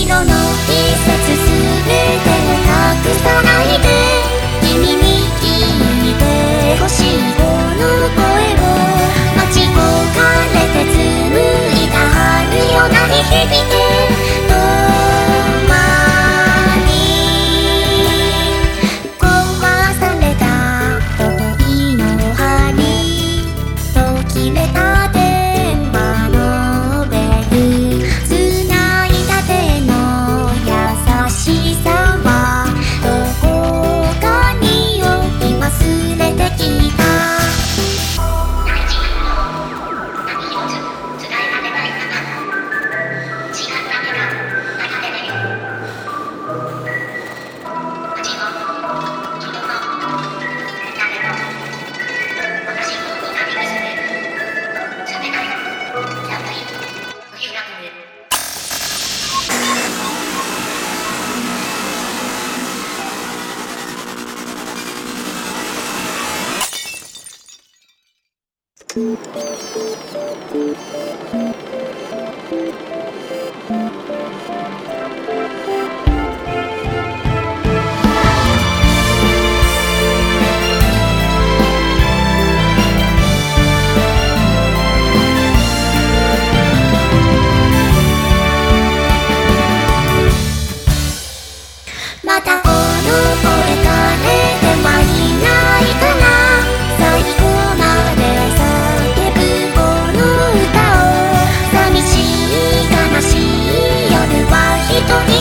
色の季節すべてをくさないで。君に聞いてほしい Thank you.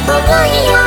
想いを